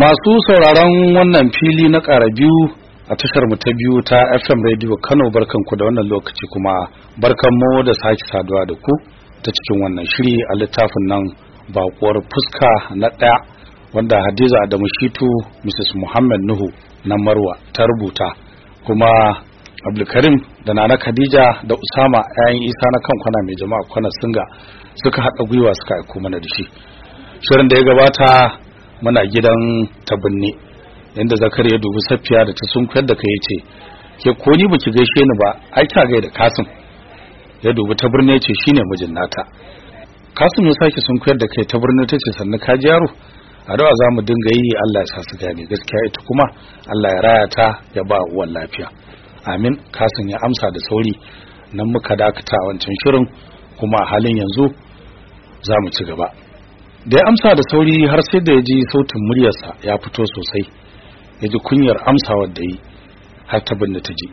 Masu sauraron wannan fili na ƙara biyu a tashar mu ta biyu ta FM Radio Kano barkanku da wannan lokaci kuma barkanmu da sake saduwa da ku ta cikin wannan shiri a littafin nan bakuwar fuska na ɗaya wanda Hadiza Adamu Shitu Mrs. Muhammad Nuhu na Marwa ta rubuta kuma Abdulkarim da Nana Khadija da Usama yayin Isa na kan kwana mai jama'a kwana singa suka haɗa gwiwa suka aiko mana da shi. Shirin da ya gabata muna gidan tabinne inda zakar ya dubi safiya da ta sunkuyar da kai ce ke ko ni baki gaishe ni ba ai kya gaida kasim? Ya dubi ta birni ce shine mijin nata. Kasim ya sake sunkuyar da kai ta birni tace sannan ka ji yaro. Addu'a za mu dinga yi Allah ya sa su gane gaskiya ita kuma Allah ya raya ta ya ba uwan lafiya. Amin. Kasim ya amsa da sauri. Nan muka dakata wancan shirin kuma a halin yanzu za mu ci gaba. Da ya amsa da sauri har sai da ya ji sautin muryarsa ya fito sosai. Ya ji kunyar amsawar da yi har ta binne ta ji.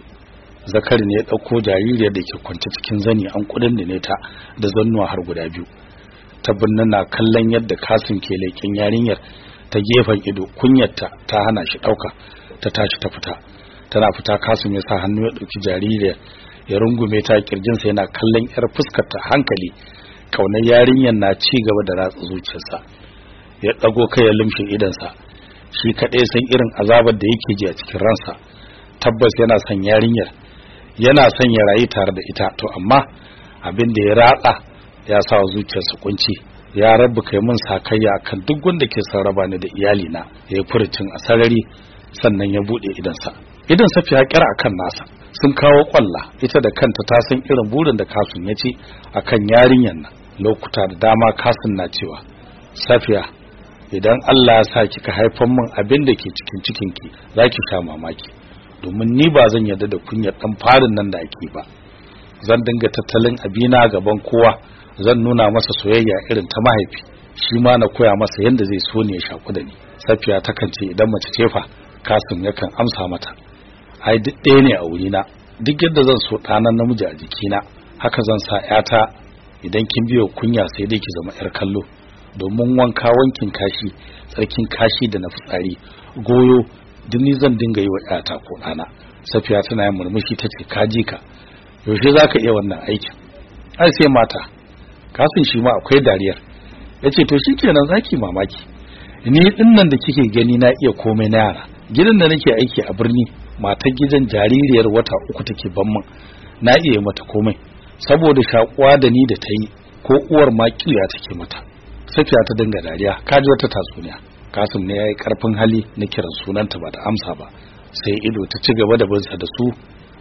Zakari ne ya ɗauko jaririyar da ke kwance cikin zani an kuɗin da ne ta da zannuwa har guda biyu. Ta binne na kallon yadda kasin ke leƙen yarinyar ta gefen ido kunyarta ta hana shi ɗauka ta tashi ta fita. Tana fita kasim ya sa hannu ya ɗauki jaririyar ya rungume ta kirjinsa yana kallon yar fuskarta hankali. Kaunar yarinyar na ci gaba da ratsa zuciyarsa. Ya dago kai ya lumshe idansa shi kadai san irin azabar da yake ji a cikin ransa. Tabbas yana son yarinyar yana son ya rayu tare da ita. To amma abin da ya ratsa ya sa zuciyarsa kunci ya rabu kai mun sakayya akan duk wanda ke son raba ni da iyali na ya furucin a sarari sannan ya buɗe idansa idan safiya kira akan nasa. Sun kawo kwalla. Ita da kanta ta san irin burin da kasun ya ce akan yarinyar nan. Lokuta da dama kasun na cewa safiya idan Allah ya sa kika haifan min abin da ke cikin cikinki za ki sha mamaki. Domin ni ba zan yarda da kunyar dan farin nan da ake ba. Zan dinga tattalin abina gaban kowa. Zan nuna masa soyayya irin ta mahaifi. Shi ma na koya masa yadda zai so ne ya shaku da ni. Safiya takan ce idan mace ce fa kasun yakan amsa mata. Ai duk ɗaya ne a wurina. Duk yadda zan so ɗanan namiji a jikina haka zan sa ƴata. Idan kin biyo kunya sai dai ki zama ƴar kallo. Domin wanka wankin kashi tsarkin kashi da na fitsari goyo duk ni zan dinga yi wa ƴata ko ɗana. Safiya tana yin murmushi ta ce ka ji ka. Yaushe za ka iya wannan aikin? Ai sai mata. Kasin shi ma akwai dariyar. Ya ce to shi kenan za ki mamaki. Ni ɗin nan da kike gani na iya komai na yara. Gidan da nake aiki a birni matar gidan jaririyar wata uku take ban na iya mata komai saboda shakuwa da ni da ta yi ko uwar ma kiya take mata. Safiya ta dinga dariya kaji wata tatsuniya. Kasim ne yayi ƙarfin hali na kiran sunanta ba da amsa ba. Sai ido ta ci gaba da binsa da su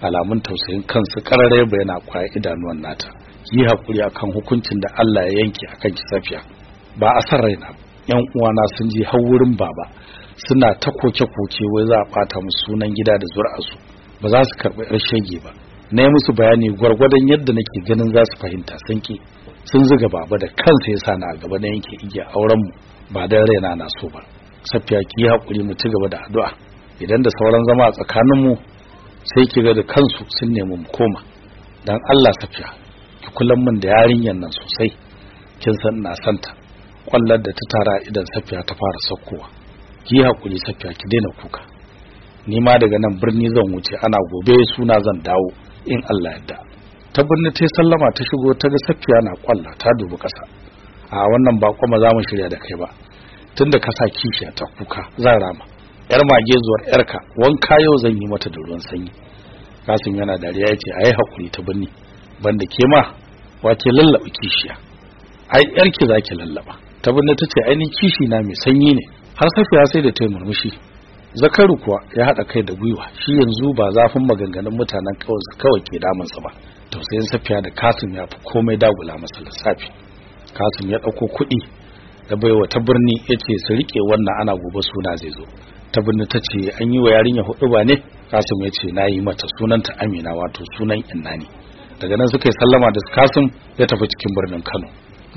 alamun tausayin kansu karare bayana ƙwaya idanuwan nata. Yi haƙuri akan hukuncin da Allah ya yanke akan ki safiya. Ba a san raina. Yan uwana sun je har wurin baba. Suna ta koke-koke wai za a bata musu sunan gida da zuri'arsu. Ba za su karɓi yar shege ba. Na yi musu bayani gwargwadon yadda nake ganin za su fahimta sun ki sun zuga baba da kansa ya sani a gaba na yanke igiya auren mu ba dan raina na so ba. Safiya ki haƙuri mu ci gaba da addu'a. Idan da sauran zama a tsakanin mu sai ki ga da kansu sun nemi mu koma. Dan Allah safiya ki kullum mun da yarinyar nan sosai. Kin san ina santa kwallar da ta tara idan safiya ta fara saukowa. Ki haƙuri safiya ki daina kuka. Ni ma daga nan birni zan wuce ana gobe suna zan dawo in Allah yadda. Ta birni ta sallama ta shigo ta ga safiya na kwalla ta dubi kasa a wannan ba kuma za mu shirya da kai ba. Tunda ka sa kishiya ta kuka zan rama. Yar mage zuwar yarka wanka yau zan yi mata da ruwan sanyi. Kasim yana dariya ya ce ayi haƙuri ta birni banda ke ma wace lallaba kishiya? Ai yarki zaki lallaba ta birni ta ce ainihin kishi na mai sanyi ne. Har safiya sai da ta yi murmushi. Zakaru kuwa ya haɗa kai da gwiwa. Shi yanzu ba zafin maganganun mutanen kawai ke damunsa ba. Tausayin safiya da kasim ya fi komai dagula masa lissafi. Kasim ya ɗauko kuɗi da baiwa ta birni ya ce su riƙe wannan ana gobe suna zai zo. Ta birni ta ce an yi wa yarinya huɗu ba ne? Kasim ya ce na yi mata sunanta amina wato sunan inna ne. Daga nan suka yi sallama da kasim ya tafi cikin birnin kano.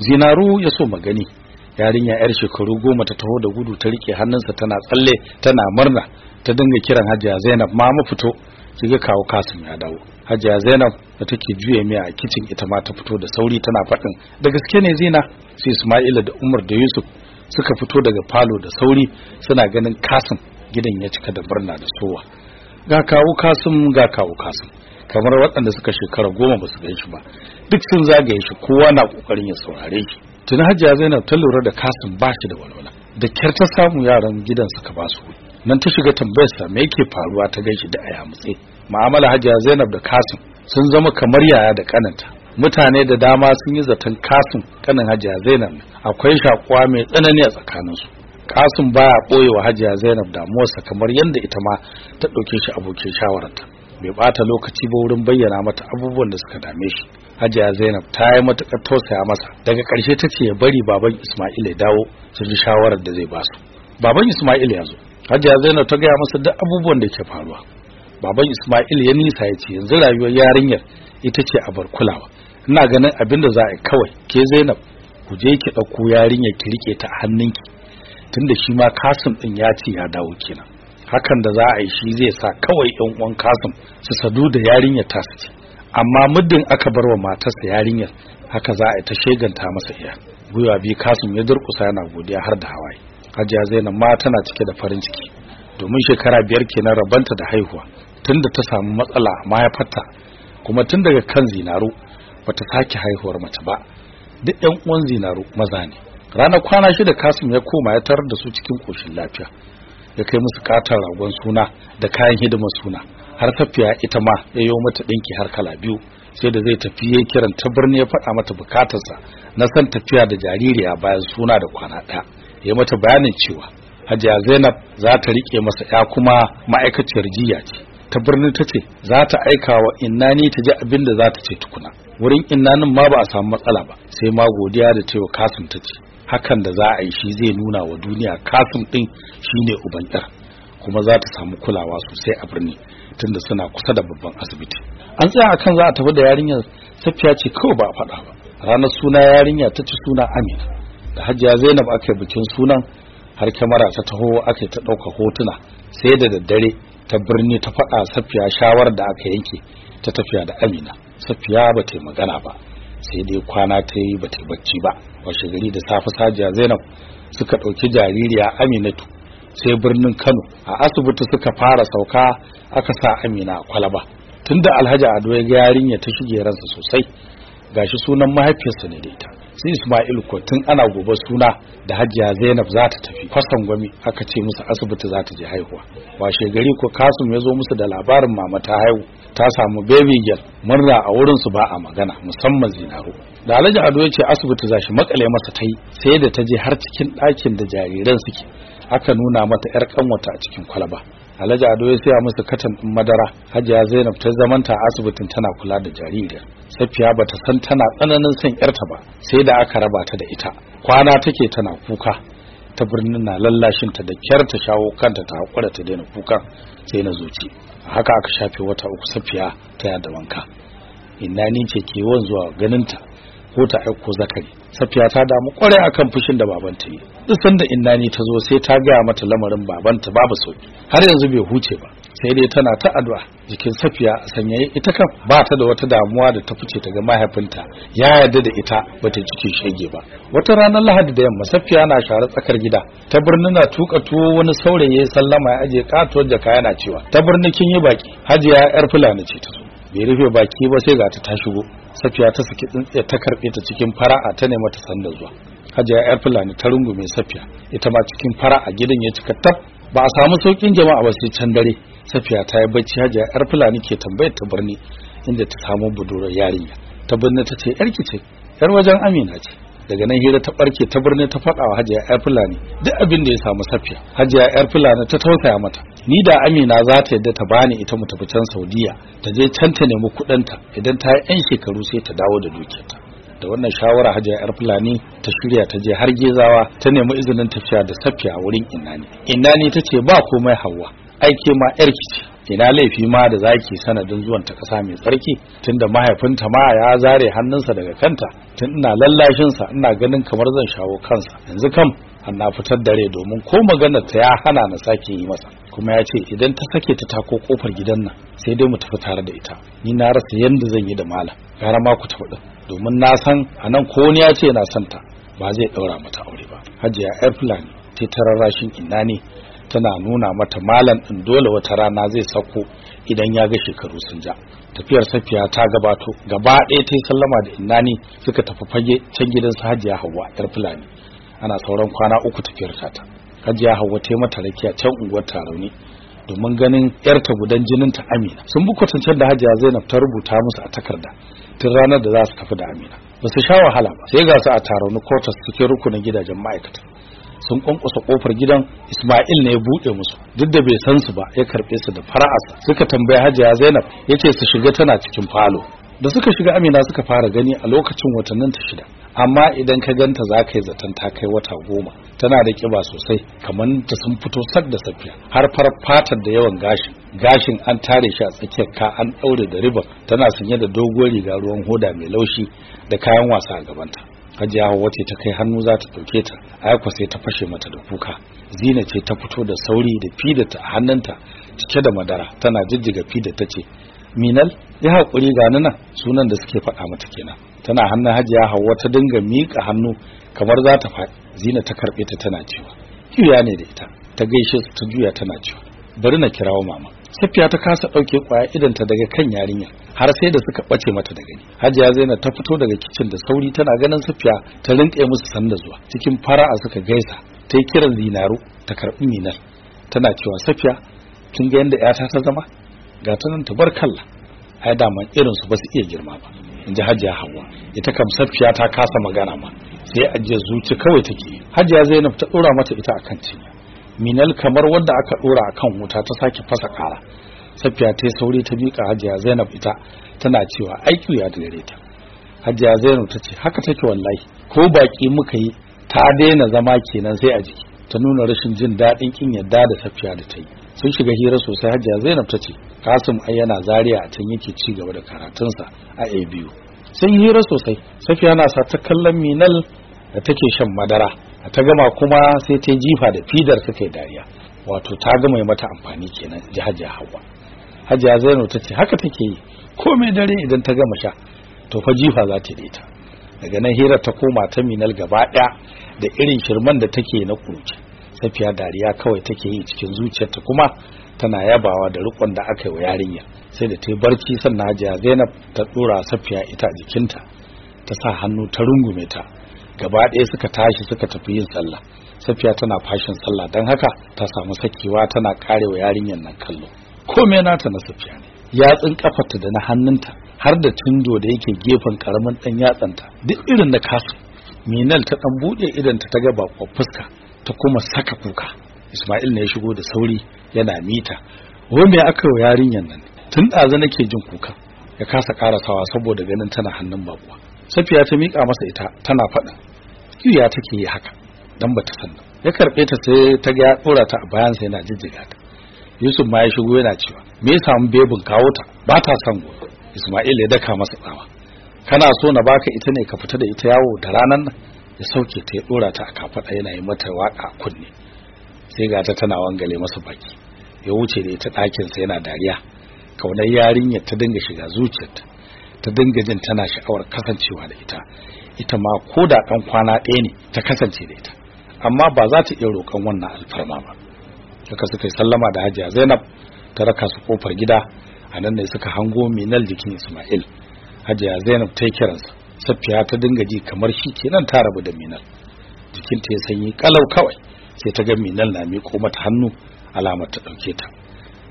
Zinaru ya so magani. Yarinya yar shekaru goma ta taho da gudu ta riƙe hannunsa tana tsalle tana murna. Ta dinga kiran hajiya zainab ma mu fito. Kiga kawo kasim ya dawo. Hajiya zainab da take juya miya a kicin ita ma ta fito da sauri tana faɗin da gaske ne zina? Sai ismaila da umar da yusuf suka fito daga falo da sauri suna ganin kasim gidan ya cika da murna da sowa. Ga kawo kasim ga kawo kasim. Kamar waɗanda suka shekara goma ba su gan shi ba. Duk sun zagaye shi kowa na ƙoƙarin ya saurare shi. Tuni hajiya zainab ta lura da kasim ba shi da walwala. Da kyar ta samu yaran gidan suka ba su nan ta shiga tambayarsa me yake faruwa? Ta gaishe da aya mutse. Mu'amala hajiya zainab da kasim sun zama kamar yaya da kananta mutane da dama sun yi zaton kasim kanin hajiya zainab akwai shakuwa mai tsanani a tsakaninsu. Kasim baya ɓoyewa hajiya zainab damuwarsa kamar yadda ita ma ta ɗauke shi abokin shawararta. Bai bata lokaci ba wurin bayyana mata abubuwan da suka dame shi. Hajiya zainab ta yi matuƙar tausaya masa. Daga ƙarshe ta ce ya bari baban ismail ya dawo su ji shawarar da zai ba su baban ismail ya zo. Hajiya zainab ta gaya masa duk abubuwan da ke faruwa. Baban ismail ya nisa ya ce yanzu rayuwar yarinyar ita ce a bar kulawa. Ina ganin abin da za a yi kawai. Ke zainab ku je ki ɗauko yarinyar ki riƙe ta a hannunki. Tunda shi ma kasim ɗin ya ce ya dawo kenan. Hakan da za a yi shi zai sa kawai yan uwan kasim su sadu da yarinyar ta su amma muddin aka bar wa matarsa yarinyar haka za a ta sheganta masa iya. Gwiwa biyu kasim ya durkusa yana godiya har da hawaye. Hajiya zainab ma tana cike da farin ciki. Domin shekara biyar kenan rabanta da haihuwa tunda ta samu matsala mahaifarta kuma tun daga kan zinaru bata sake haihuwar mace ba. Duk yan uwan zinaru maza ne. Ranar kwana shida kasim ya koma ya tarar da su cikin koshin lafiya. Ya kai musu katar ragon suna da kayan hidimar suna. Har tafiya ita ma ya yi mata ɗinki har kala biyu sai da zai tafi ya kiran ta birni ya faɗa mata bukatarsa na san tafiya da jaririya bayan suna da kwana ɗaya. Ya mata bayanin cewa hajiya zainab za ta riƙe masa ya kuma ma'aikaciyar jiya ce. Ta birni ta ce za ta aika wa innani ta ji abin da za ta ce tukuna. Wurin innanin ma ba a samu matsala ba sai ma godiya da cewa kasim ta ce hakan da za a yi shi zai nuna wa duniya kasim ɗin shine uban kuma za ta samu kulawa sosai a birni. Tunda suna kusa da babban asibiti. An tsaya akan za a tafi da yarinyar safiya ce kawai ba a faɗa ba. Ranar suna yarinya ta ci suna amina. Da hajiya zainab aka yi bikin sunan har kyamara ta taho aka ta ɗauka hotuna sai da daddare ta birni ta faɗa safiya shawarar da aka yanke ta tafiya da amina. Safiya ba ta magana ba sai dai kwana ta yi ba ta bacci ba. Washe gari da safe sajiya zainab suka ɗauki jaririya aminatu sai birnin kano. A asibiti suka fara sauka aka sa amina a kwalaba. Tunda alhaji ado ya ga yarinya ta shige ransa sosai gashi sunan mahaifiyarsa ne da ita. Sai ismail ko tun ana gobe suna da hajiya zainab za ta tafi. Kwasan gwami aka ce musu asibiti za ta je haihuwa. Washe gari ko kasum ya zo musu da labarin mama ta haihu ta samu baby girl. Murna a wurin su ba a magana musamman zinaro da alhaji ado ya ce asibiti za shi makale masa ta yi sai da ta je har cikin ɗakin da jariran suke. Aka nuna mata yar kanwata a cikin kwalaba. Alhaji ado ya saya musu katan din madara. Hajiya zainab ta zamanta a asibitin tana kula da jaririyar safiya bata san tana tsananin son yarta ba sai da aka raba ta da ita. Kwana take tana kuka. Ta birnin na lallashin ta da kyar ta shawo kanta ta hakura ta daina kuka sai na zuci. Haka aka shafe wata uku safiya ta yada wanka. Inna ni ce ke yawan zuwa ganinta. Ko ta aiko zakari safiya ta damu ƙwarai akan fushin da babanta yi. Duk sanda innani ta zo sai ta gaya mata lamarin babanta babu sauƙi har yanzu bai huce ba sai dai tana ta addu'a. Jikin safiya a sanyaye ita kan ba ta da wata damuwa da ta fice ta ga mahaifinta. Ya yarda da ita bata cike shege ba. Wata ranar lahadi da yamma safiya na share tsakar gida. Ta birni na tuka tuwo wani saurayi ya sallama ya aje katuwar jaka yana cewa ta birni kin yi baki hajiya yar fulani ce ta bai rufe baki ba sai ga ta ta shigo. Safiya ta saki tsintsiya ta karɓe ta cikin fara'a ta nema ta sanda zuwa. Hajiya yar fulani ta rungume safiya. Ita ma cikin fara'a gidan ya cika tab ba a samu saukin jama'a ba sai can dare. Safiya ta yi bacci hajiya yar fulani ke tambayar ta birni inda ta samu budurar yarinya. Ta birni ta ce yarki ce yar wajen amina ce. Daga nan hira ta barke ta birni ta faɗa wa hajiya yar fulani. Duk abin da ya samu safiya hajiya yar fulani ta tausaya mata. Ni da amina za ta yadda ta bani ita mu tafi can saudiya ta je can ta nemi kuɗinta. Idan ta yi yan shekaru sai ta dawo da dukiyarta. Da wannan shawara hajiya yar fulani ta shirya ta je har gezawa ta nemi izinin tafiya da safiya wurin innani innani ta ce ba komai hawa aike ma yarki ce. Ina laifi ma da zaki sanadin zuwan ta kasa mai tsarki? Tunda mahaifinta ma ya zare hannunsa daga kanta. Tun ina lallashin sa ina ganin kamar zan shawo kansa. Yanzu kam an na fitar da rai domin ko maganar ta ya hana na sake yi masa. Kuma ya ce idan ta sake ta tako ƙofar gidan nan sai dai mu tafi tare da ita. Ni na rasa yanda zan yi da malam. Gara ma ku tafi domin na san a nan ko wani ya ce yana son ta ba zai daura mata aure ba. Hajiya yar fulani ta tararrashin ne? Tana nuna mata malam din dole wata rana zai sako idan ya ga shekaru sun ja. Tafiyar safiya ta gabato gaba ɗaya ta yi sallama da innani suka tafi fage can gidan su hajiya hawa yar fulani. Ana sauran kwana uku tafiyar ta hajiya hawa ta yi mata rakiya can unguwar tarauni domin ganin yarta gudan jinin ta amina. Sun bi kwatancen da hajiya zainab ta rubuta musu a takarda tun ranar da za su tafi da amina. Ba su sha wahala ba sai ga su a tarauni kotas cikin rukunin gidajen ma'aikata. Sun kwankwasa ƙofar gidan Ismail ne ya buɗe musu. Duk da bai san su ba ya karɓe su da fara'arsa. Suka tambaye Hajiya Zainab ya ce su shiga tana cikin falo. Da suka shiga Amina suka fara gani a lokacin watannin ta shida. Amma idan ka ganta za ka yi zaton ta kai wata goma. Tana da kiba sosai kamar ta sun fito sak da safiya. Har farar fatar da yawan gashin. Gashin an tare shi a tsakiyar ka an daure da riba tana sanye da doguwar riga ruwan hoda mai laushi da kayan wasa a gabanta. Hajiya wace ta kai hannu za ta ɗauke ta. Aiko sai ta fashe mata da kuka. Zina ce ta fito da sauri da fidata a hannunta cike da madara tana jijjiga fida ta ce minal ya haƙuri ga nan. Sunan da suke faɗa mata kenan. Tana hannun hajiya hawa ta dinga miƙa hannu kamar za ta faɗi. Zina ta karɓe ta tana cewa juya ne da ita. Ta gaishe su ta juya tana cewa bari na kirawo mama. Safiya ta kasa ɗauke ƙwaya idanta daga kan yarinya har sai da suka ɓace mata da gani. Hajiya zainab ta fito daga kicin da sauri tana ganin safiya ta rinƙe musu sanda zuwa. Cikin fara'a suka gaisa ta yi kiran zinaru ta karɓi minar. Tana cewa safiya kin ga yadda yata ta zama? Ga ta nan tabarkalla ai daman irin su ba su iya girma ba in ji hajiya hawa ita kam safiya ta kasa magana ma sai ajiye zuci kawai take hajiya zainab ta ɗora mata ita akan cinya. Minal kamar wanda aka dora akan wuta ta sake fasa kara. Safiya ta sauri ta miƙa hajiya zainab ita tana cewa aiki ya gare ta. Hajiya zainab ta ce haka take wallahi ko baki muka yi ta daina zama kenan sai a jiki. Ta nuna rashin jin daɗin kin yadda da safiya da ta yi. Sun shiga hira sosai hajiya zainab ta ce kasim ai yana zaria a can yake ci gaba da karatunsa a a sun hira sosai safiya na sa ta kallon minal da take shan madara. Ta gama kuma sai ta jifa da fidar suka yi dariya. Wato ta gama yi mata amfani kenan ji hajiya hawa hajiya zainab ta ce haka take yi. Komai dare idan ta gama sha to fa jifa za ta daita daga nan hirar ta koma ta minal gaba ɗaya da irin shirman da take na kuruci safiya dariya kawai take yi cikin zuciyarta kuma tana yabawa da rikon da aka yi wa yarinya sai da ta yi barci sannan hajiya zainab ta dora safiya ita a jikinta ta sa hannu ta rungume ta. Gaba ɗaya suka tashi suka tafi yin sallah. Safiya tana fashin sallah don haka ta samu sakewa tana karewa yarinyar nan kallo. Komai nata na safiya ne. Yatsun kafarta da na hannunta har da tindo da yake gefen ƙaramin dan yatsanta duk irin na kasu. Minal ta dan buɗe idan ta ga bakon fuska ta kuma saka kuka. Isma'il ne ya shigo da sauri yana mita. Wai me aka yi yarinyar nan? Tun ɗazu nake jin kuka. Ya kasa karasawa saboda ganin tana hannun bakuwa safiya ta mika masa ita tana faɗin kiya take yi haka dan bata san ya karɓe ta sai ta ga ya dora ta a bayan sa yana jijjiga ta. Yusuf ma ya shigo yana cewa me ya samu bebin? Kawo ta. Ba ta son gobe. Ismail ya daka masa tsawa. Kana so na baka ita ne ka fita da ita yawo da ranan nan? Ya sauke ta ya dora ta a kafada yana yi mata waƙa kunne. Sai ga ta tana wangale masa baki. Ya wuce da ita ɗakin sa yana dariya. Kaunar yarinyar ta dinga shiga zuciyarta. Ta dinga jin tana sha'awar kasancewa da ita. Ita ma ko da ɗan kwana ɗaya ne ta kasance da ita. Amma ba za ta iya roƙon wannan alfarma ba. Suka suka yi sallama da hajiya zainab ta raka su ƙofar gida a nan ne suka hango minal jikin ismail. Hajiya zainab ta yi kiransa safiya ta dinga ji kamar shi kenan ta rabu da minal. Jikinta ya sanyi kalau kawai sai ta ga minal na miƙo mata hannu alamar ta ɗauke ta.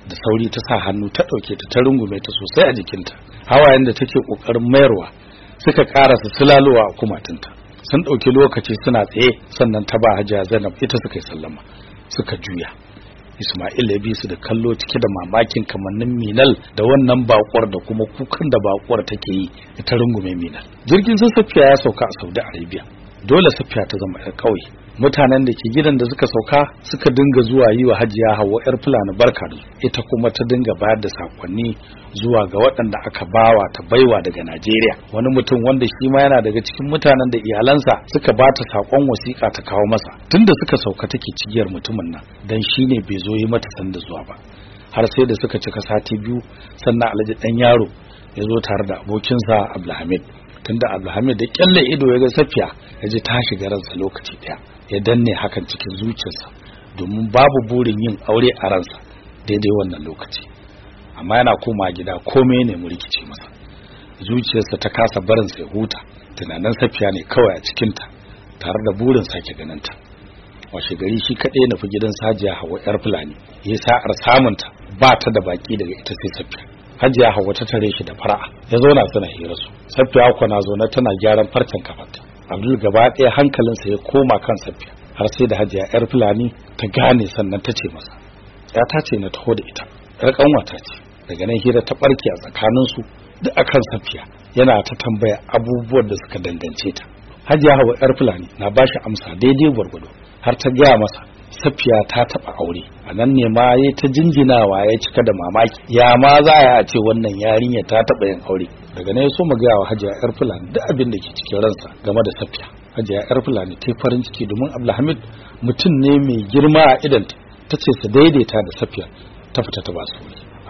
Da sauri ta sa hannu ta ɗauke ta ta rungume ta sosai a jikinta. Hawayen da take ƙoƙarin mayarwa suka ƙarasa sulalowa a kumatunta sun ɗauki lokaci suna tsaye sannan ta ba hajiya zainab ita suka yi sallama suka juya Ismail ya bi su da kallo cike da mamakin kamannin Minal da wannan bakuwar da kuma kukan da bakuwar take yi ta rungume Minal. Jirgin sun Safiya ya sauka a Saudi Arabia. Dole Safiya ta zama ƴar ƙauye. Mutanen da ke gidan da suka sauka suka dinga zuwa yi wa hajiya hawa yar fulani barka da ita kuma ta dinga bayar da saƙonni zuwa ga waɗanda aka bawa ta baiwa daga najeriya. Wani mutum wanda shi ma yana daga cikin mutanen da iyalansa suka ba ta saƙon wasiƙa ta kawo masa. Tunda suka sauka take cigiyar mutumin nan dan shine bai zo yi mata sanda zuwa ba. Har sai da suka cika sati biyu sannan alhaji dan yaro ya zo tare da abokinsa abdulhamid. Tunda abdulhamid da kyalle ido ya ga safiya ya ji ta shiga ransa lokaci ɗaya ya danne hakan cikin zuciyarsa domin babu burin yin aure a ransa daidai wannan lokaci. Amma yana koma gida komai ne mu rikice masa. Zuciyarsa ta kasa barin sai huta tunanin safiya ne kawai a cikinta tare da burin sake ganinta. Washe gari shi kaɗai nufi gidan sajiya hawa yar fulani ya sa'ar samunta ba ta da baki daga ita sai safiya. Hajiya hawa ta tare shi da fara'a ya zauna suna hira su. Safiya kuwa na zaune tana gyaran farcen kafarta. Abdul gaba ɗaya hankalinsa ya koma kan safiya har sai da hajiya yar fulani ta gane sannan ta ce masa ya ta ce na taho da ita yar kanwata ce. Daga nan hira ta barke a tsakaninsu duk akan safiya yana ta tambaya abubuwan da suka dangance ta. Hajiya hawa yar fulani na bashi amsa daidai gwargwado har ta gaya masa safiya ta taba aure. A nan ne ma ya ta jinjinawa ya cika da mamaki. Ya ma za a ce wannan yarinya ta taba yin aure? Daga nan so mu gaya wa hajiya yar fulani duk abin da ke cikin ransa game da safiya. Hajiya yar fulani ta farin ciki domin abdulhamid mutum ne mai girma a idanta ta ce su daidaita da safiya ta fita ta ba su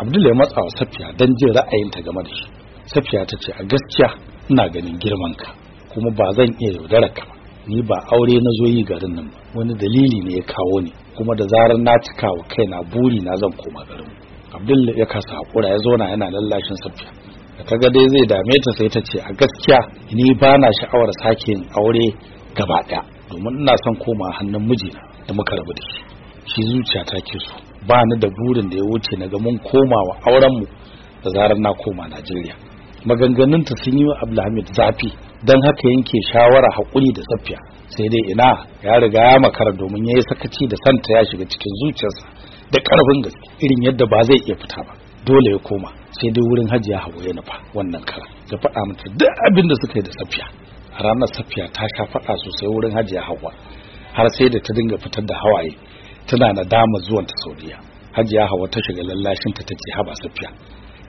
abdul ya matsa wa safiya don jin ra'ayinta game da shi. Safiya ta ce a gaskiya ina ganin girman ka kuma ba zan iya yaudarar ka ba. Ni ba aure na zo yi garin nan wani dalili ne ya kawo ni kuma da zarar na cika wa kaina buri na zan koma garin abdul ya kasa hakura ya zauna yana lallashin safiya. Da kaga dai zai dame ta sai ta ce a gaskiya ni ba na sha'awar sake yin aure gaba ɗaya domin ina son koma hannun mijina da muka rabu da shi. Shi zuciya ta ke so. Ba ni da burin da ya wuce na ga mun koma wa auren mu da zarar na koma Najeriya. Maganganunta sun yi wa Abdulhamid zafi. Don haka yanke shawara haƙuri da safiya sai dai ina ya riga ya makara domin ya yi sakaci da santa ya shiga cikin zuciyarsa da ƙarfin gaske. Irin yadda ba zai iya fita ba. Dole ya koma. Sai dai wurin hajiya hawa ya nufa wannan kara ya faɗa mata duk abin da suka yi da safiya a ranar safiya ta sha faɗa sosai wurin hajiya hawa har sai da ta dinga fitar da hawaye. Tana nadama zuwan ta saudiya. Hajiya hawa ta shiga lallashin ta tace haba safiya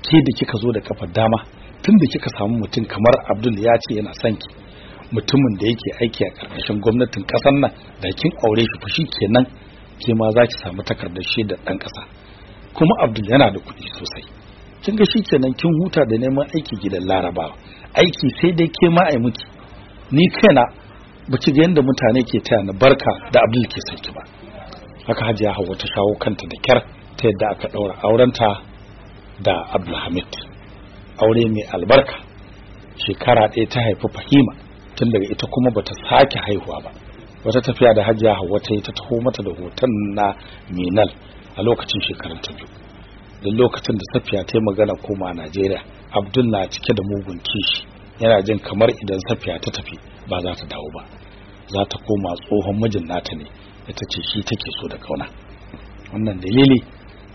ke da kika zo da kafar dama tun da kika samu mutum kamar abdul ya ce yana son ki mutumin da yake aiki a ƙarƙashin gwamnatin ƙasar nan da kin aure shi fushi kenan ke ma za ki samu takardar shaidar dan kasa kuma abdul yana da kuɗi sosai. Kin ga shi kenan kin huta da neman aiki gidan larabawa. Aiki sai dai ke ma ai miki. Ni kaina ba ki ga yadda mutane ke taya na barka da abdul ke sanki ba. Haka hajiya hawa ta shawo kanta da kyar ta yadda aka ɗaura aurenta da abdulhamid. Aure mai albarka. Shekara ɗaya ta haifi fahima tun daga ita kuma bata sake haihuwa ba. Wata tafiya da hajiya hawa ta yi ta taho mata da hoton na minal a lokacin shekarun ta biyu. Da lokacin da safiya ta yi magana koma najeriya abdul na cike da mugun kishi. Yana jin kamar idan safiya ta tafi ba za ta dawo ba. Za ta koma tsohon mijin nata ne ita ce shi take so da ƙauna. Wannan dalili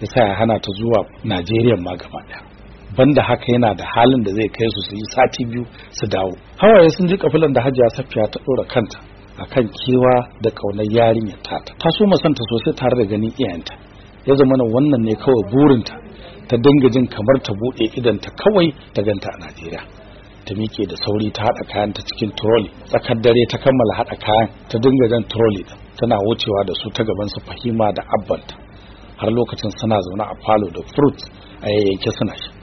ya sa ya hana ta zuwa najeriya ma gaba ɗaya banda haka yana da halin da zai kai su su yi sati biyu su dawo. Hawaye sun ji kafilan da hajiya safiya ta ɗora kanta akan kewa da ƙaunar yarinyar ta ta so masanta sosai tare da ganin iyayenta. Ya zama wannan ne kawai burinta ta dinga jin kamar ta buɗe idanta kawai ta ganta a najeriya. Ta miƙe da sauri ta haɗa kayan ta cikin trolley. Tsakar dare ta kammala haɗa kayan ta dinga jan trolley din tana wucewa da su ta gaban su fahima da abbanta. Har lokacin suna zaune a falo da fruit a yayyanke suna shi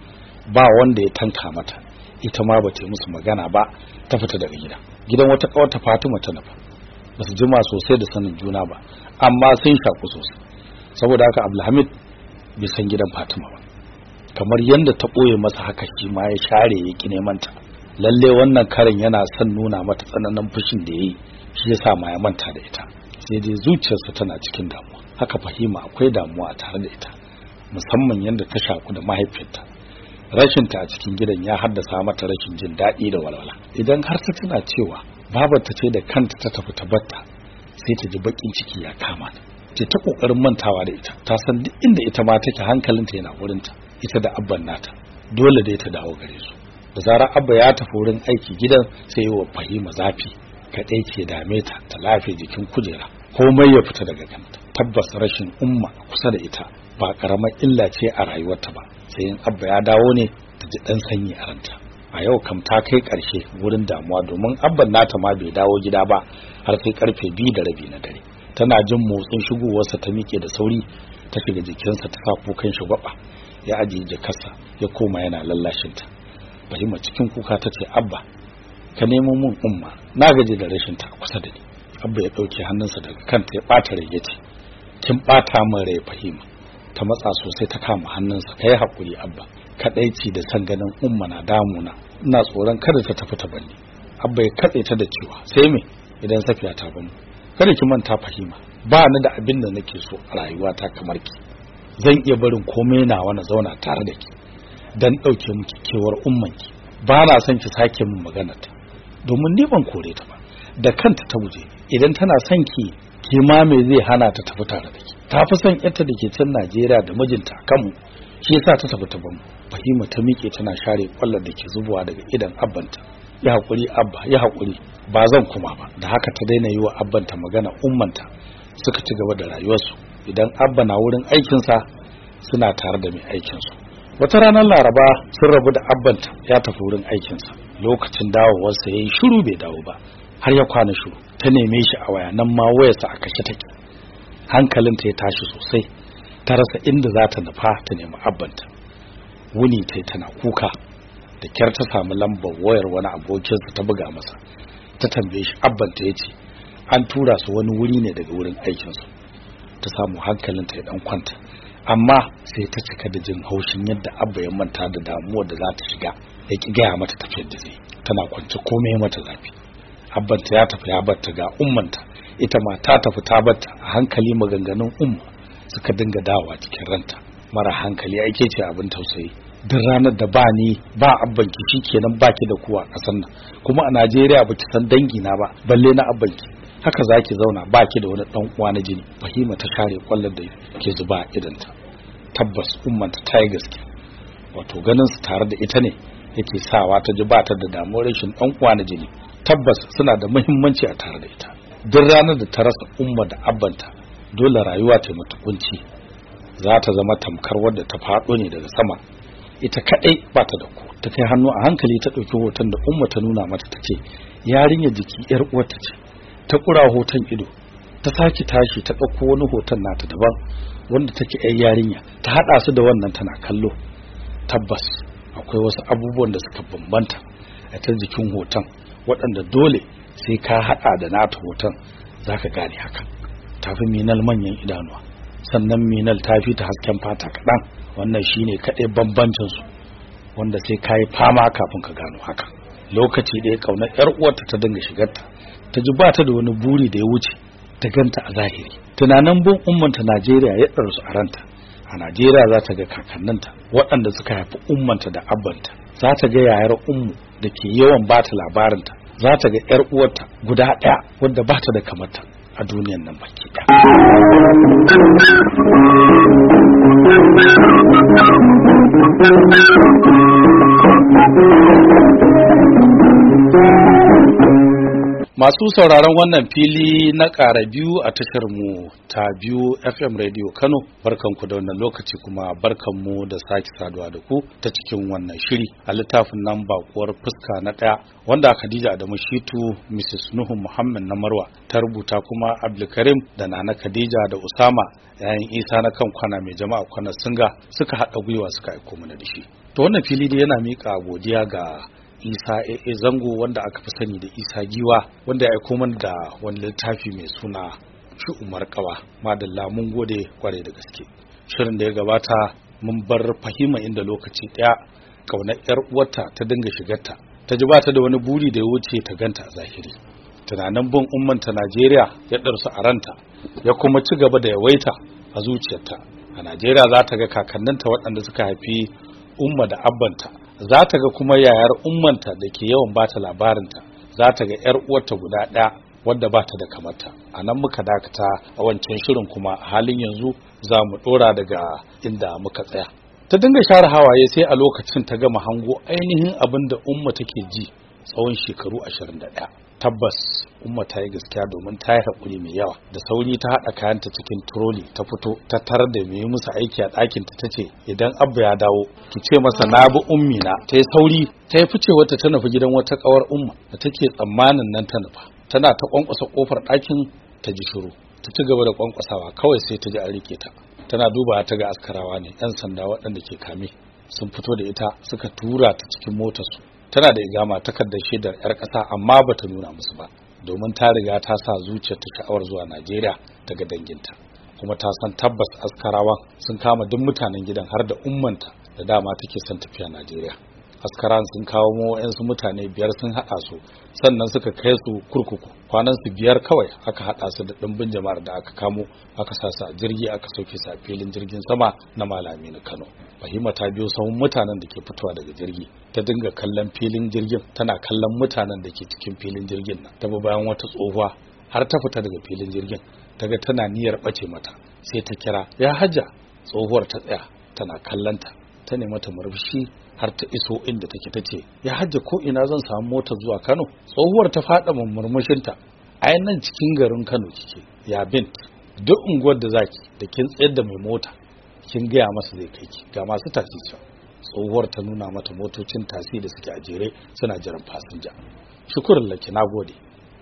ba wanda ya tanka mata. Ita ma ba ta musu magana ba ta fita daga gida. Gidan wata kawarta Fatima ta nufa. Ba su jima sosai da sanin juna ba amma sun shaku sosai. Saboda haka Abdulhamid bai san gidan Fatima ba. Kamar yadda ta ɓoye masa haka shi ma ya share ya ki neman ta. Lalle wannan karin yana son nuna mata tsananin fushin da yayi shi yasa ma ya manta da ita. Sai dai zuciyarsa tana cikin damuwa. Haka fahima akwai damuwa tare da ita musamman yadda ta shaku da mahaifiyarta. Rashinta a cikin gidan ya haddasa mata rashin jin daɗi da walwala. Idan har ta tana cewa babarta ce da kanta ta tafi ta batta sai ta ji bakin ciki ya kama ta. Ce ta ƙoƙarin mantawa da ita. Ta san duk inda ita ma take hankalinta yana wurinta. Ita da abban nata. Dole dai ta dawo gare su. Da zarar abba ya tafi wurin aiki gidan sai wa fahima zafi. Kaɗai ke dame ta ta lafe jikin kujera. Komai ya fita daga kanta. Tabbas rashin umma kusa da ita ba karamar illa ce a rayuwarta ba. Sai in abba ya dawo ne ta ji dan sanyi a ranta. A yau kam ta kai ƙarshe wurin damuwa domin abban nata ma bai dawo gida ba har sai ƙarfe biyu da rabi na dare. Tana jin motsin shigowarsa ta miƙe da sauri ta shiga jikinsa ta sa kukan shagwaba ya ajiye jakarsa ya koma yana lallashinta. Bahima cikin kuka ta ce abba ka nemo mun umma. Na gaji da rashin ta kusa da ni. Abba ya ɗauke hannunsa daga kanta ya ɓata rai ya ce. Kin ɓata min rai fahima. Ta matsa sosai ta kama hannunsa. Ka yi haƙuri abba. Kaɗaici da san ganin umma na damuna. Ina tsoron kada ta tafi ta banni abba ya katse ta da cewa sai me? Idan safiya ta ba mu kada ki manta fahima ba ni da abin da nake so a rayuwata kamar ki. Zan iya barin komai nawa na zauna tare da ki dan ɗauke miki kewar ummanki. Ba na son ki sake min magana ta domin ni ban kore ta ba. Da kanta ta guje. Idan tana son ki ke ma me zai hana ta tafi tare da ki ta fi son yarta da ke can Najeriya da mijinta kanmu shi yasa ta tafi ta ba mu Fahima ta miƙe tana share ƙwallon da ke zubowa daga idan abbanta. Ya haƙuri abba ya haƙuri. Ba zan kuma ba. Da haka ta daina yi wa abbanta magana ummanta suka ci gaba da rayuwarsu. Idan abba na wurin aikinsa suna tare da mai aikinsu. Wata ranar laraba sun rabu da abbanta ya tafi wurin aikinsa. Lokacin dawowarsa ya yi shiru bai dawo ba har ya kwana shiru. Ta neme shi a waya nan ma wayarsa a kashe take. Hankalinta ya tashi sosai. Ta rasa inda za ta nufa ta nemi abbanta. Wuni ta tana kuka. Da kyar ta samu lambar wayar wani abokinsa ta buga masa. Ta tambaye shi abbanta ya ce an tura su wani wuri ne daga wurin aikinsu. Ta samu hankalinta ya dan kwanta. Amma sai ta cika da jin haushin yadda abba ya manta da damuwar da za ta shiga. Ya ki gaya mata tafiyar da zai tana kwance komai mata zafi. Abbanta ya tafi ya batta ga ummanta. Ita ma ta tafi ta batta a hankali maganganun umma suka dinga dawowa cikin ranta. Mara hankali ake ce abin tausayi. Duk ranar da ba ni ba abbanki shikenan baki da kuwa a ƙasar nan. Kuma a Najeriya baki san dangi na ba balle na abbanki. Haka zaki zauna baki da wani dan uwa na jini. Fahima ta share ƙwallon da ke zuba a idanta tabbas ummanta ta yi gaske. Wato ganin su tare da ita ne yake sawa ta ji bata da damuwar rashin dan uwa na jini. Tabbas suna da muhimmanci a tare da ita. Duk ranar da ta rasa umma da abbanta dole rayuwa ta mata kunci. Za ta zama tamkar wadda ta faɗo ne daga sama. Ita kadai ba ta da ku. Ta kai hannu a hankali ta ɗauki hoton da umma ta nuna mata ta ce yarinya jiki yar uwarta ce. Ta kura hoton ido. Ta sake tashi ta ɗauko wani hoton nata daban wanda take yar yarinya. Ta haɗa su da wannan tana kallo. Tabbas akwai wasu abubuwan da suka bambanta a ta jikin hoton. Waɗanda dole sai ka haɗa da nata hoton zaka gane haka. Tafi minal manyan idanuwa. Sannan minal ta fi ta hasken fata kaɗan. Wannan shine kaɗai bambancin su wanda sai ka yi fama kafin ka gano haka. Lokaci ɗaya ƙaunar yar uwarta ta dinga shigarta. Ta ji ba ta da wani buri da ya wuce ta ganta a zahiri. Tunanin bin ummanta Najeriya ya ɗarsu a ranta. A Najeriya za ta ga kakanninta waɗanda suka haifi ummanta da abbanta. Za ta ga yayar ummu da ke yawan ba ta labarinta za ta ga yar uwarta guda ɗaya wadda ba ta da kamarta a duniyan nan baki Masu sauraron wannan fili na ƙara biyu a tashar mu ta biyu FM Radio Kano barkanku da wannan lokaci kuma barkanmu da sake saduwa da ku ta cikin wannan shiri a littafin nan bakuwar fuska na ɗaya wanda Khadija Adamu Shitu Mrs. Nuhu Muhammad na Marwa ta rubuta kuma Abdulkarim da Nana Khadija da Usama yayin Isa na kan kwana mai jama'a kwana singa suka haɗa gwiwa suka aiko mana da shi. To wannan fili dai yana miƙa godiya ga isa a zango wanda aka fi sani da isa giwa wanda ya aiko mana da wani littafi mai suna shi umar kawa. Madalla mun gode ƙwarai da gaske. Shirin da ya gabata mun bar fahima inda lokaci ɗaya ƙaunar yar uwarta ta dinga shigarta. Ta ji bata da wani buri da ya wuce ta ganta a zahiri. Tunanin bin ummanta najeriya ya ɗarsu a ranta ya kuma ci gaba da yawaita a zuciyarta. A najeriya za ta ga kakanninta waɗanda suka haifi umma da abbanta. Za ta ga kuma yayar ummanta da ke yawan bata labarinta za ta ga yar uwarta guda ɗaya wadda ba ta da kamata a nan muka dakata a wancan shirin kuma halin yanzu za mu ɗora daga inda muka tsaya. Ta dinga share hawaye sai a lokacin ta gama hango ainihin abin da umma take ji tsawon shekaru ashirin da ɗaya. Tabbas umma ta yi gaskiya domin ta yi haƙuri mai yawa. Da sauri ta haɗa kayanta cikin turoli ta fito ta tarar da mai musu aiki a ɗakinta ta ce idan abba ya dawo ki ce masa na bi ummi na ta yi sauri ta yi fice wata ta nufi gidan wata ƙawar umma da take tsammanin nan ta nufa. Tana ta kwankwasa ƙofar ɗakin ta ji shiru. Ta ci gaba da kwankwasawa kawai sai ta ji an riƙe ta. Tana duba ta ga askarawa ne yan sanda waɗanda ke kame. Sun fito da ita suka tura ta cikin motarsu. Tana da igama takardar shaidar yar ƙasa amma bata nuna musu ba domin ta riga ta sa zuciyar ta sha'awar zuwa Najeriya daga danginta. Kuma ta san tabbas askarawan sun kama duk mutanen gidan har da ummanta da dama take son tafiya Najeriya. Askaran sun kawo mu wayansu mutane biyar sun haɗa su sannan suka kai su kurkuku. Kwanan su biyar kawai aka haɗa su da ɗimbin jama'ar da aka kamo aka sa su a jirgi aka sauke su a filin jirgin sama na malami na Kano. Fahima ta biyo sahun mutanen da ke fitowa daga jirgi ta dinga kallon filin jirgin tana kallon mutanen da ke cikin filin jirgin nan. Ta bayan wata tsohuwa har ta fita daga filin jirgin ta ga tana niyyar ɓace mata. Sai ta kira ya hajja? Tsohuwar ta tsaya tana kallanta ta. Nemi mata murmushi har ta iso inda take ta ce ya hajja ko ina zan samu motar zuwa Kano? Tsohuwar ta faɗa murmushinta a nan cikin garin Kano kike ya bint. Duk unguwar da zaki da kin tsayar da mai mota kin gaya masa zai kai ki. Ga masu tasi can. Tsohuwar ta nuna mata motocin tasi da suke a jere suna jiran fasinja. Shukurin laki nagode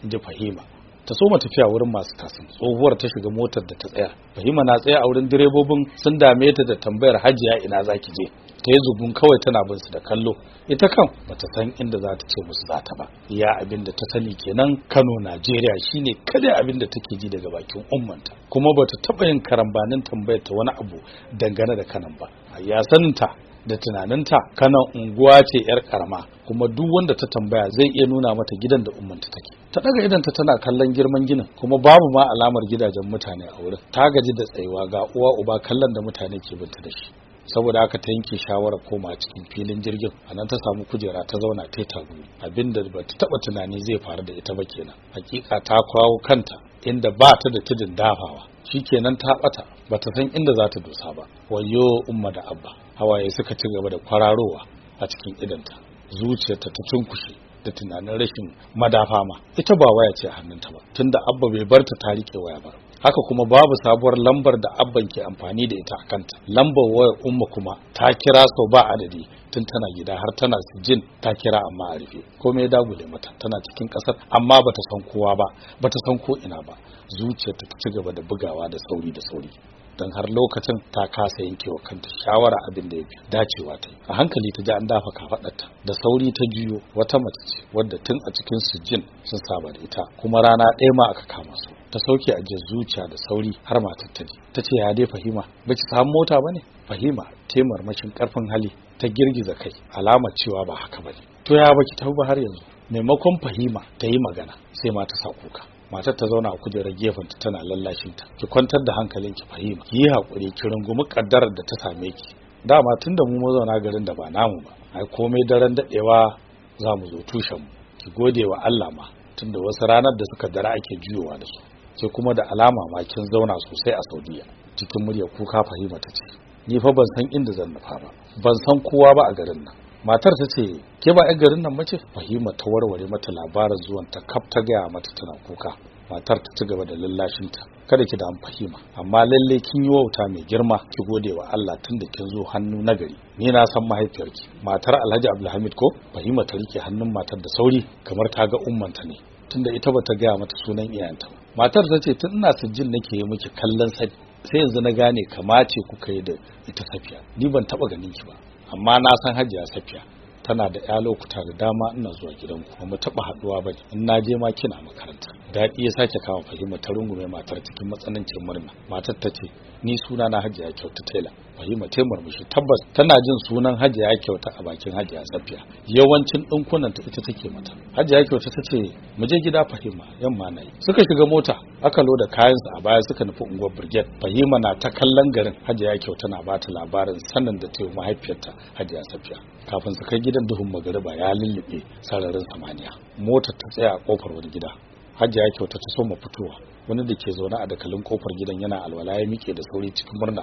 inji fahima. Ta soma tafiya wurin masu tasin tsohuwar ta shiga motar da ta tsaya. Fahima na tsaya a wurin direbobin sun dame ta da tambayar hajiya ina zaki je. Ta yi zugun kawai tana bin su da kallo. Ita kan bata san inda za ta ce musu za ta ba. Iya abin da ta sani kenan Kano Najeriya shine kada abin da take ji daga bakin ummanta. Kuma bata taba yin karambanin tambayar ta wani abu dangane da kanan ba. Ya saninta da tunaninta kanan unguwa ce yar karama kuma duk wanda ta tambaya zai iya nuna mata gidan da ummanta take. Ta daga idanta tana kallon girman ginin kuma babu ma alamar gidajen mutane a wurin. Ta gaji da tsayuwa ga uwa uba kallon da mutane ke binta da shi. Saboda haka ta yanke shawarar koma cikin filin jirgin. A nan ta samu kujera ta zauna ta tagumi. Abinda ba ta taba tunani zai faru da ita ba kenan. Hakika ta kwawo kanta inda ba ta da tudun dafawa. Shikenan ta bata bata san inda za ta dosa ba. Wayo umma da abba. Hawaye suka ci gaba da kwararowa a cikin idanta zuciyarta ta cunkushe da tunanin rashin madafa ma. Ita ba waya ce a hannunta ba tunda abba bai bar ta riƙe waya ba. Haka kuma babu sabuwar lambar da abban ke amfani da ita a kanta. Lambar wayar umma kuma ta kira sau ba adadi tun tana gida har tana jin ta kira amma a rufe. Komai dagule mata tana cikin ƙasar amma bata san kowa ba bata san ko ina ba. Zuciyarta ta ci gaba da bugawa da sauri da sauri. Don har lokacin ta kasa yankewa kanta shawara abin da ya fi dacewa ta yi. A hankali ta ji an dafa kafaɗarta. Da sauri ta juyo wata mace ce wadda tun a cikin sujin sun saba da ita kuma rana ɗaya ma aka kama su. Ta sauke a zuciya da sauri har matar ta ji. Ta ce ya dai fahima ba ki samu mota ba ne? Fahima ta marmashin ƙarfin hali ta girgiza kai alamar cewa ba haka ba ne. To ya baki tafi har yanzu? Maimakon fahima ta yi magana sai ma ta sa kuka. Matar ta zauna a kujerar gefenta tana lallashin ta ki kwantar da hankalin ki fahima. Ki yi haƙuri ki rungumi kaddarar da ta same ki. Dama tunda mu mazauna garin da ba namu ba ai komai daren dadewa za mu zo tushen mu ki gode wa Allah ma tunda wasu ranar da suka dara ake juyowa da su. Sai kuma da alama ma kin zauna sosai a Saudiya. Cikin murya kuka fahima ta ce ni fa ban san inda zan nufa ba. Ban san kowa ba a garin nan. Matar ta ce ke ba 'yan garin nan mace fahima ta warware mata labarin zuwan ta kaf ta gaya mata tana kuka. Matar ta ci gaba da lallashinta kada ki damu fahima amma lalle kin yi wauta mai girma. Ki gode wa Allah tunda kin zo hannu na gari. Ni na san mahaifiyarki. Matar Alhaji Abdulhamid ko? Fahima ta riƙe hannun matar da sauri kamar ta ga ummanta ne tunda ita bata gaya mata sunan iyayenta ba. Matar ta ce tun ina sujjin nake yi miki kallon sai yanzu na gane kamace kuka yi da ita safiya. Ni ban taba ganin ki ba. Amma na san hajiya safiya tana da ya lokuta da dama ina zuwa gidanku ba mu taba haɗuwa ba. In na je ma kina makaranta. Daɗi ya sake kawo fahimta ta rungume matar cikin matsanancin murna. Matar ta ce ni suna na hajiya kyauta tela. Fahima ta murmushi tabbas tana jin sunan hajiya kyauta a bakin hajiya safiya. Yawancin ɗinkunan ta ita take mata. Hajiya kyauta ta ce mu je gida fahima yamma na yi. Suka shiga mota aka loda kayansu a baya suka nufi unguwar brigade. Fahima na ta kallon garin. Hajiya kyauta na bata labarin sanin da ta yi mahaifiyarta hajiya safiya. Kafin su kai gidan duhun magariba ya lullube sararin samaniya. Motar ta tsaya a ƙofar wani gida. Hajiya kyauta ta soma fitowa wani da ke zaune a dakalin ƙofar gidan yana alwala ya mike da sauri cikin murna.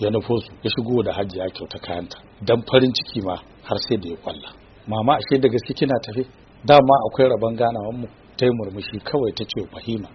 Ya nufo su ya shigo da hajiya kyauta kayanta. Dan farin ciki ma har sai da ya kwalla. Mama ashe da gaske kina tafe? Dama akwai rabon ganawan mu. Ta yi murmushi kawai ta ce fahima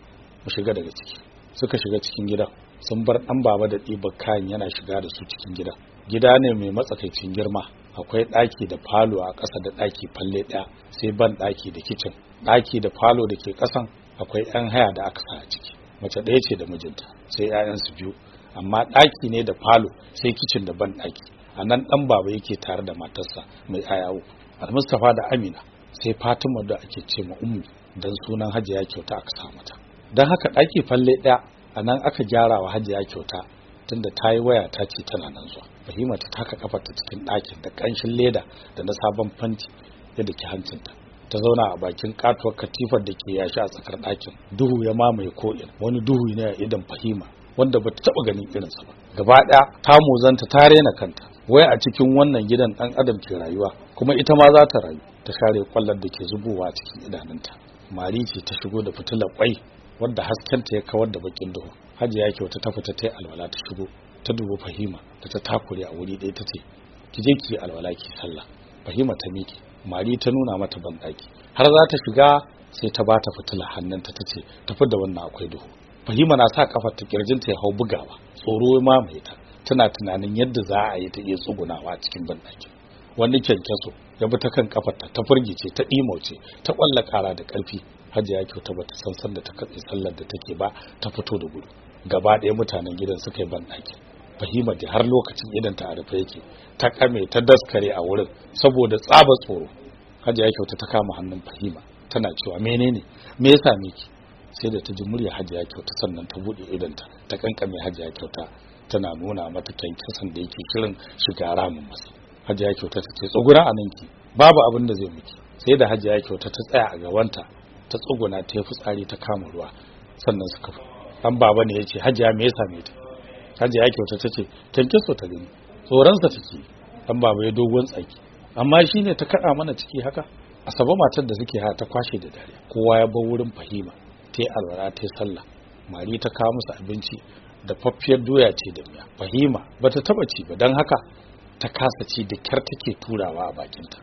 mu shiga daga ciki. Suka shiga cikin gidan sun bar ɗan baba da ɗibar kayan yana shiga da su cikin gidan gida ne mai matsakaicin girma. Akwai ɗaki da falo a ƙasa da ɗaki falle ɗaya sai ban ɗaki da kicin. Ɗaki da falo da ke ƙasan akwai 'yan haya da aka sa a ciki. Mace ɗaya ce da mijinta sai 'ya'yansu biyu. Amma ɗaki ne da falo sai kicin da ban ɗaki a nan ɗan baba yake tare da matarsa mai aya uku. Almustapha da amina sai fatima da ake ce ma ummi dan sunan hajiya kyauta aka sa mata. Don haka ɗaki falle ɗaya a nan aka gyara wa hajiya kyauta tunda ta yi waya ta ce tana nan zuwa. Fahima ta taka kafarta cikin ɗakin da ƙanshin leda da na sabon fanti yadda ke hancinta. Ta zauna a bakin katuwar katifar da ke yashi a tsakar ɗakin. Duhu ya mamaye ko'in wani duhu ne a idan fahima wanda bata taɓa ganin irinsa ba. Gaba ɗaya ta muzanta ta rena kanta. Wai a cikin wannan gidan ɗan adam ke rayuwa kuma ita ma za ta rayu. Ta share kwallar da ke zubowa cikin idanunta. Mari ce ta shigo da fitilar kwai wadda haskenta ya kawar da bakin duhu. Hajiya kyauta ta fita ta yi alwala ta shigo. Ta dubi fahima da ta takure a wuri ɗaya ta ce ki je ki alwala ki sallah. Fahima ta miƙe. Mari ta nuna mata banɗaki. Har za ta shiga sai ta bata fitila hannunta ta ce tafi da wannan akwai duhu. Fahima na sa kafar ta kirjinta ya hau bugawa. Tsoro ya mamaye ta. Tana tunanin yadda za a yi ta iya tsugunawa cikin banɗakin. Wani kyankyaso ya bi ta kan kafarta ta furgice ta ɗimauce ta ƙwalla ƙara da ƙarfi. Hajiya kyauta bata san sanda ta katse sallar da take ba ta fito da gudu. Gaba ɗaya mutanen gidan suka yi banɗaki. Fahima da har lokacin idan ta rufe yake ta kame ta daskare a wurin saboda tsaba tsoro. Hajiya kyauta ta kama hannun fahima tana cewa menene? Me yasa miki sai da ta ji murya hajiya kyauta sannan ta buɗe idanta ta kankame hajiya kyauta tana nuna mata kyankyasan da yake shirin shiga ramin masa. Hajiya kyauta ta ce tsuguna a nanki babu abin da zai miki. Sai da hajiya kyauta ta tsaya a gabanta ta tsuguna ta yi fitsari ta kama ruwa sannan suka dan baba ne ya ce hajiya me ya same ta? Hajiya kyauta ta ce kyankyaso ta gani tsoronsa take dan baba ya dogon tsaki. Amma shine ta kada mana ciki haka asaba matar da suke haka ta kwashe da dare kowa ya bar wurin fahima ta yi alwara ta yi sallah. Mari ta kawo musu abinci da faffiyar doya ce da miya. Fahima bata taba ci ba dan haka ta kasa ci da kyar take turawa a bakinta.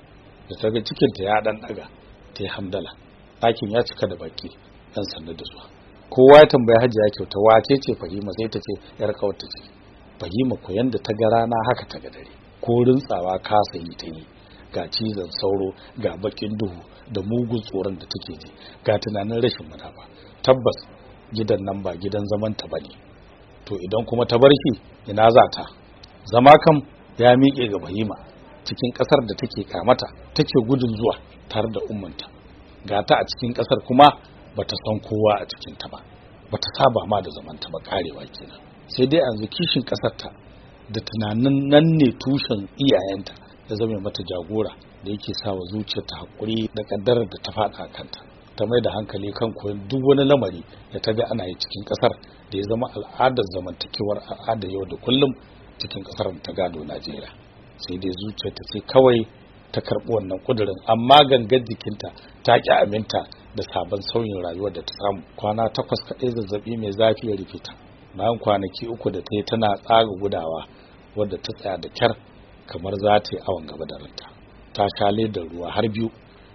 Da ta ga cikinta ya dan daga ta hamdala. Ɗakin ya cika da baki ɗan sanda da zuwa. Kowa ya tambaya hajiya kyauta wace ce fahima? Sai ta ce yar kawarta ce. Fahima ko yanda ta ga rana haka ta ga dare. Ko rintsawa kasa yi ta yi. Ga cizon sauro ga bakin duhu da mugun tsoron da take ji. Ga tunanin rashin madafa tabbas gidan nan ba gidan zaman ta ba ne to idan kuma ta bar shi ina za ta? Zama kam ya miƙe ga fahima cikin ƙasar da take kamata take gudun zuwa tare da ummanta. Ga ta a cikin ƙasar kuma bata san kowa a cikin ta ba bata saba ma da zaman ta ba karewa kenan. Sai dai yanzu kishin ƙasar ta da tunanin nan ne tushen iyayenta ya zama mata jagora da yake sawa zuciyarta haƙuri da kaddarar da ta faɗa kanta. Ta mai da hankali kan koyon duk wani lamari da ta ga ana yi cikin ƙasar da ya zama al'adar zamantakewar al'adar yau da kullum cikin ƙasar ta gado Najeriya. Sai dai zuciyarta sai kawai ta karɓi wannan ƙudurin amma gangar jikinta ta ƙi aminta da sabon sauyin rayuwar da ta samu. Kwana takwas kaɗai zazzaɓi mai zafi ya rufe ta bayan kwanaki uku da ta yi tana tsaga gudawa wadda ta tsaya da kyar kamar za ta yi awon gaba da ranta. Ta sha da ruwa har biyu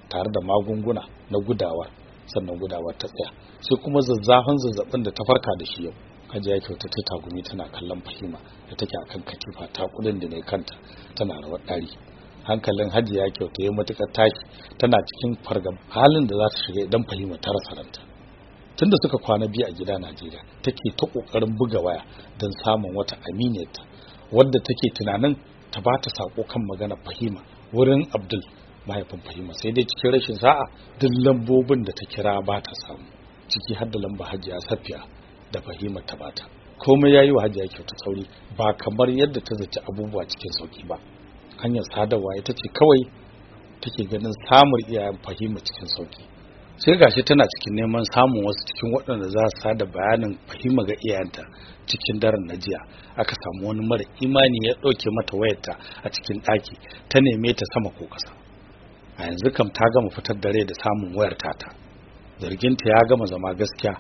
tare da magunguna na gudawar sannan gudawar ta tsaya. Sai kuma zazzafin zazzaɓin da ta farka da shi yau. Hajiya kyauta ta tagumi tana kallon fahima da take akan katifa ta kuɗin da ne kanta tana rawar ɗari. Hankalin hajiya kyauta ya matuƙar tashi tana cikin fargab halin da za ta shiga idan fahima ta rasa ranta. Tunda suka kwana biyu a gida Najeriya take ta ƙoƙarin buga waya don samun wata aminiyarta wadda take tunanin ta ba ta sako kan magana fahima wurin Abdul mahaifin fahima. Sai dai cikin rashin sa'a duk lambobin da ta kira ba ta samu ciki har da lamba hajiya safiya da fahima ta bata komai yayi wa hajiya kyauta sauri ba kamar yadda ta zaci abubuwa cikin sauƙi ba. Hanyar sadarwa ita ce kawai take ganin samun iyayen fahima cikin sauƙi sai gashi tana cikin neman samun wasu cikin waɗanda za su sada bayanin fahima ga iyayenta cikin daren na jiya. Aka samu wani mara imani ya ɗauke mata wayarta a cikin ɗaki ta neme ta sama ko ƙasa. A yanzu kam ta gama fitar da rai da samun wayar tata. Zarginta ya gama zama gaskiya.